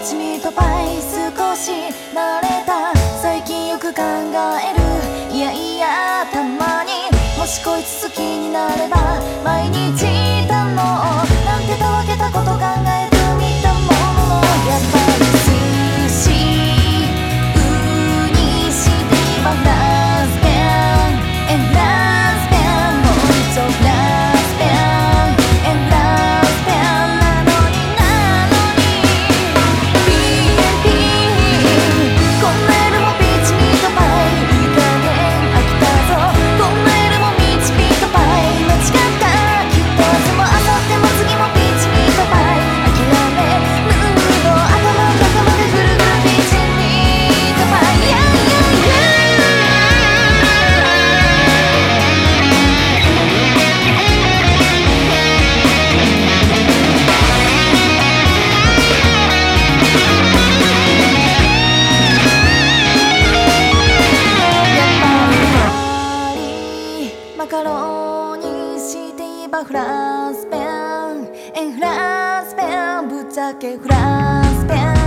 一味とパイ少し慣れた。最近よく考える。いやいやたまに。もしこいつ好きカロニシティバフランスペン。エンフランスペン。ぶっちゃけフランスペン。